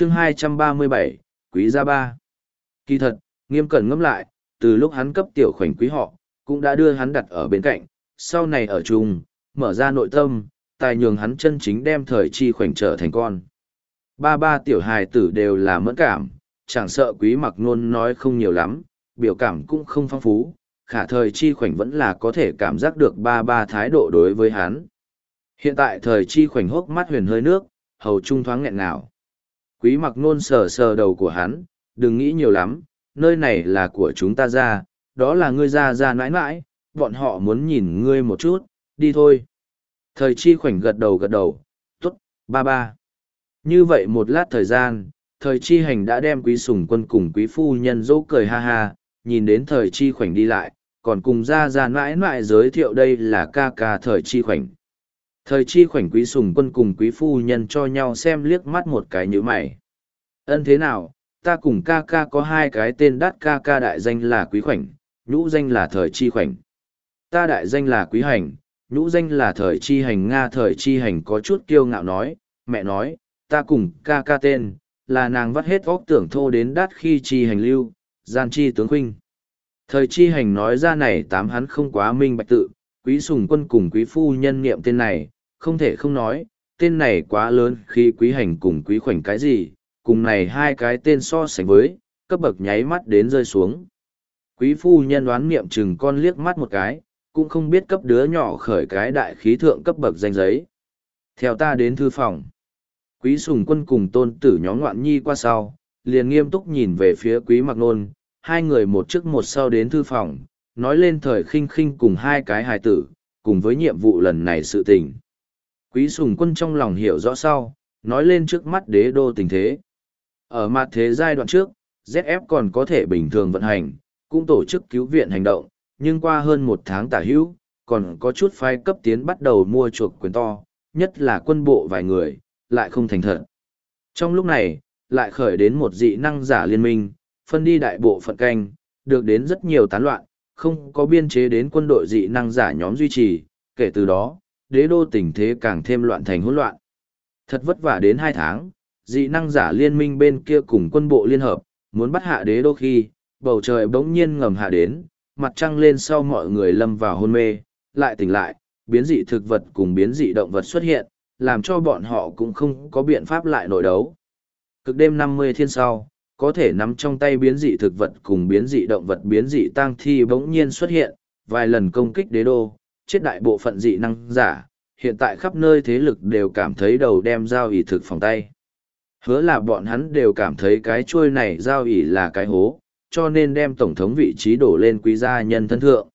chương 237, Quý gia ba. Kỳ thật, nghiêm cẩn ngẫm lại, từ lúc hắn cấp tiểu khoảnh quý họ, cũng đã đưa hắn đặt ở bên cạnh, sau này ở chung, mở ra nội tâm, tài nhường hắn chân chính đem thời chi khoảnh trở thành con. Ba ba tiểu hài tử đều là mẫn cảm, chẳng sợ quý mặc nôn nói không nhiều lắm, biểu cảm cũng không phong phú, khả thời chi khoảnh vẫn là có thể cảm giác được ba ba thái độ đối với hắn. Hiện tại thời chi khoảnh hốc mắt huyền hơi nước, hầu trung thoáng nghẹn nào. Quý mặc nôn sờ sờ đầu của hắn, đừng nghĩ nhiều lắm, nơi này là của chúng ta ra, đó là ngươi ra ra mãi mãi, bọn họ muốn nhìn ngươi một chút, đi thôi. Thời chi khoảnh gật đầu gật đầu, tốt, ba ba. Như vậy một lát thời gian, thời chi hành đã đem quý sùng quân cùng quý phu nhân dỗ cười ha ha, nhìn đến thời chi khoảnh đi lại, còn cùng ra ra mãi mãi giới thiệu đây là ca ca thời chi khoảnh. Thời chi khoảnh quý sùng quân cùng quý phu nhân cho nhau xem liếc mắt một cái như mày. Ân thế nào, ta cùng ca ca có hai cái tên đắt ca ca đại danh là quý khoảnh, nhũ danh là thời chi khoảnh. Ta đại danh là quý hành, nhũ danh là thời chi hành Nga thời chi hành có chút kiêu ngạo nói, mẹ nói, ta cùng ca ca tên, là nàng vắt hết óc tưởng thô đến đắt khi chi hành lưu, gian chi tướng huynh. Thời chi hành nói ra này tám hắn không quá minh bạch tự, quý sùng quân cùng quý phu nhân niệm tên này, không thể không nói, tên này quá lớn khi quý hành cùng quý khoảnh cái gì, cùng này hai cái tên so sánh với, cấp bậc nháy mắt đến rơi xuống. Quý phu nhân đoán niệm chừng con liếc mắt một cái, cũng không biết cấp đứa nhỏ khởi cái đại khí thượng cấp bậc danh giấy. Theo ta đến thư phòng. Quý sùng quân cùng tôn tử nhóm ngoạn nhi qua sau, liền nghiêm túc nhìn về phía quý mặc nôn, hai người một trước một sau đến thư phòng, nói lên thời khinh khinh cùng hai cái hài tử, cùng với nhiệm vụ lần này sự tình. Quý sùng quân trong lòng hiểu rõ sau, nói lên trước mắt đế đô tình thế. Ở mặt thế giai đoạn trước, ZF còn có thể bình thường vận hành, cũng tổ chức cứu viện hành động, nhưng qua hơn một tháng tả hữu, còn có chút phái cấp tiến bắt đầu mua chuộc quyền to, nhất là quân bộ vài người, lại không thành thật. Trong lúc này, lại khởi đến một dị năng giả liên minh, phân đi đại bộ phận canh, được đến rất nhiều tán loạn, không có biên chế đến quân đội dị năng giả nhóm duy trì, kể từ đó, đế đô tình thế càng thêm loạn thành hỗn loạn. Thật vất vả đến hai tháng, dị năng giả liên minh bên kia cùng quân bộ liên hợp, muốn bắt hạ đế đô khi, bầu trời bỗng nhiên ngầm hạ đến, mặt trăng lên sau mọi người lâm vào hôn mê, lại tỉnh lại, biến dị thực vật cùng biến dị động vật xuất hiện, làm cho bọn họ cũng không có biện pháp lại nội đấu. Cực đêm năm mươi thiên sau, có thể nắm trong tay biến dị thực vật cùng biến dị động vật biến dị tang thi bỗng nhiên xuất hiện, vài lần công kích đế đô, chết đại bộ phận dị năng giả, hiện tại khắp nơi thế lực đều cảm thấy đầu đem giao ỉ thực phòng tay. Hứa là bọn hắn đều cảm thấy cái chuôi này giao ỉ là cái hố, cho nên đem tổng thống vị trí đổ lên quý gia nhân thân thượng.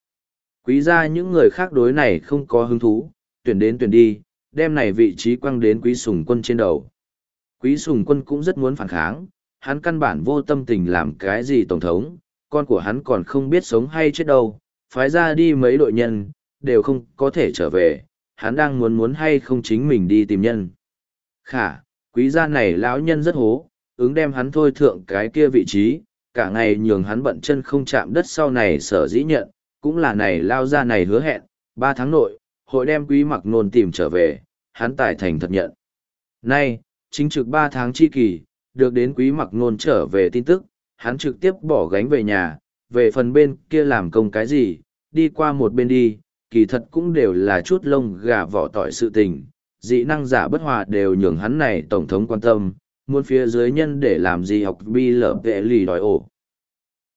Quý gia những người khác đối này không có hứng thú, tuyển đến tuyển đi, đem này vị trí quăng đến quý sùng quân trên đầu. Quý sùng quân cũng rất muốn phản kháng, hắn căn bản vô tâm tình làm cái gì tổng thống, con của hắn còn không biết sống hay chết đâu, phái ra đi mấy đội nhân, đều không có thể trở về, hắn đang muốn muốn hay không chính mình đi tìm nhân. Khả, quý gia này lão nhân rất hố, ứng đem hắn thôi thượng cái kia vị trí, cả ngày nhường hắn bận chân không chạm đất sau này sở dĩ nhận, cũng là này lao ra này hứa hẹn, ba tháng nội, hội đem quý mặc nôn tìm trở về, hắn tài thành thật nhận. Nay, chính trực ba tháng chi kỳ, được đến quý mặc nôn trở về tin tức, hắn trực tiếp bỏ gánh về nhà, về phần bên kia làm công cái gì, đi qua một bên đi, kỳ thật cũng đều là chút lông gà vỏ tỏi sự tình, dị năng giả bất hòa đều nhường hắn này tổng thống quan tâm, muốn phía dưới nhân để làm gì học bi lở vệ lì đòi ổ.